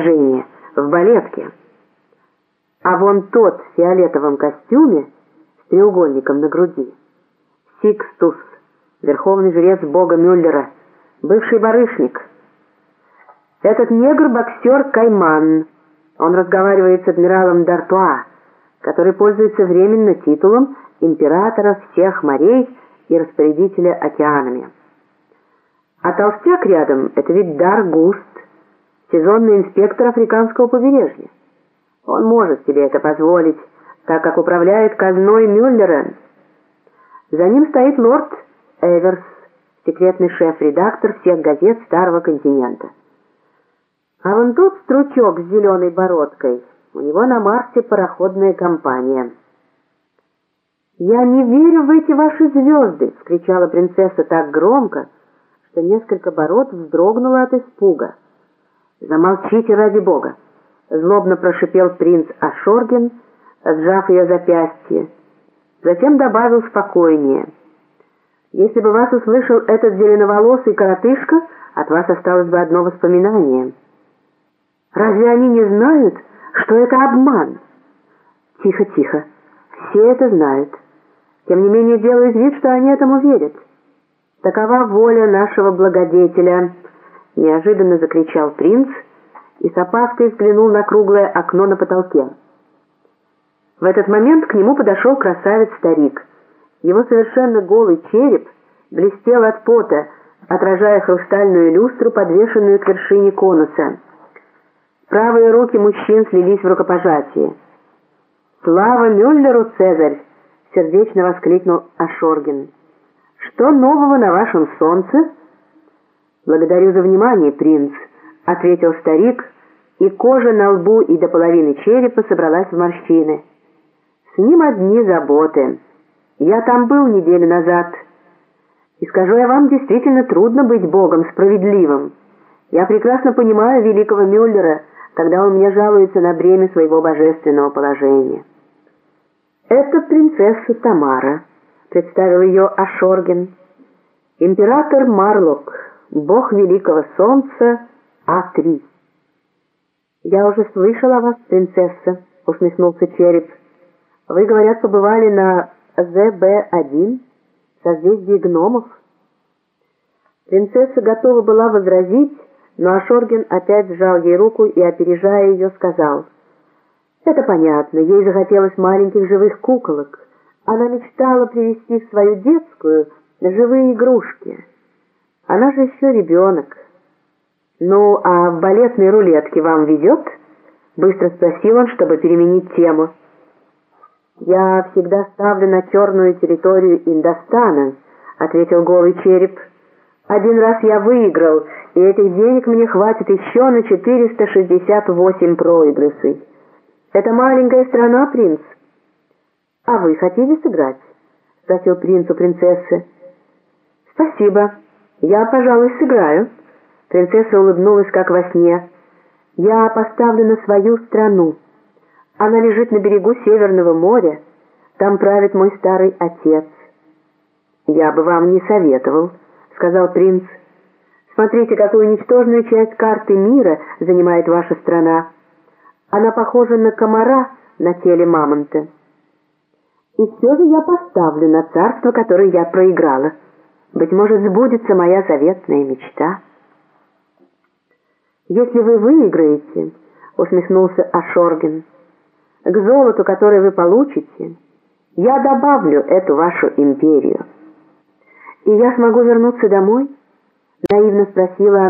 положение в балетке. А вон тот в фиолетовом костюме с треугольником на груди. Сикстус, верховный жрец бога Мюллера, бывший барышник. Этот негр-боксер Кайман. Он разговаривает с адмиралом Д'Артуа, который пользуется временно титулом императора всех морей и распорядителя океанами. А толстяк рядом — это ведь Дар Густ, сезонный инспектор африканского побережья. Он может себе это позволить, так как управляет казной Мюллера. За ним стоит лорд Эверс, секретный шеф-редактор всех газет Старого континента. А вон тут стручок с зеленой бородкой. У него на Марсе пароходная компания. «Я не верю в эти ваши звезды!» — вскричала принцесса так громко, что несколько бород вздрогнуло от испуга. «Замолчите ради бога!» — злобно прошипел принц Ашорген, сжав ее запястье. Затем добавил спокойнее. «Если бы вас услышал этот зеленоволосый коротышка, от вас осталось бы одно воспоминание. Разве они не знают, что это обман?» «Тихо, тихо. Все это знают. Тем не менее делают вид, что они этому верят». «Такова воля нашего благодетеля!» — неожиданно закричал принц и с опаской взглянул на круглое окно на потолке. В этот момент к нему подошел красавец-старик. Его совершенно голый череп блестел от пота, отражая хрустальную люстру, подвешенную к вершине конуса. Правые руки мужчин слились в рукопожатии. «Слава Мюллеру, Цезарь!» — сердечно воскликнул Ашоргин. «Что нового на вашем солнце?» «Благодарю за внимание, принц», — ответил старик, и кожа на лбу и до половины черепа собралась в морщины. «С ним одни заботы. Я там был неделю назад. И скажу я вам, действительно трудно быть Богом справедливым. Я прекрасно понимаю великого Мюллера, когда он мне жалуется на бремя своего божественного положения». «Это принцесса Тамара» представил ее Ашорген. Император Марлок, бог великого солнца А3. «Я уже слышала вас, принцесса», — усмехнулся Череп. «Вы, говорят, побывали на ЗБ-1, созвездии гномов?» Принцесса готова была возразить, но Ашорген опять сжал ей руку и, опережая ее, сказал, «Это понятно, ей захотелось маленьких живых куколок». Она мечтала привести в свою детскую живые игрушки. Она же еще ребенок. «Ну, а в балетной рулетке вам везет?» Быстро спросил он, чтобы переменить тему. «Я всегда ставлю на черную территорию Индостана», — ответил голый череп. «Один раз я выиграл, и этих денег мне хватит еще на 468 проигрышей. Это маленькая страна, принц». «А вы хотите сыграть?» — спросил принц у принцессы. «Спасибо. Я, пожалуй, сыграю». Принцесса улыбнулась, как во сне. «Я поставлю на свою страну. Она лежит на берегу Северного моря. Там правит мой старый отец». «Я бы вам не советовал», — сказал принц. «Смотрите, какую ничтожную часть карты мира занимает ваша страна. Она похожа на комара на теле мамонта». И все же я поставлю на царство, которое я проиграла. Быть может, сбудется моя заветная мечта. Если вы выиграете, усмехнулся Ашорген, к золоту, которое вы получите, я добавлю эту вашу империю. И я смогу вернуться домой? Наивно спросила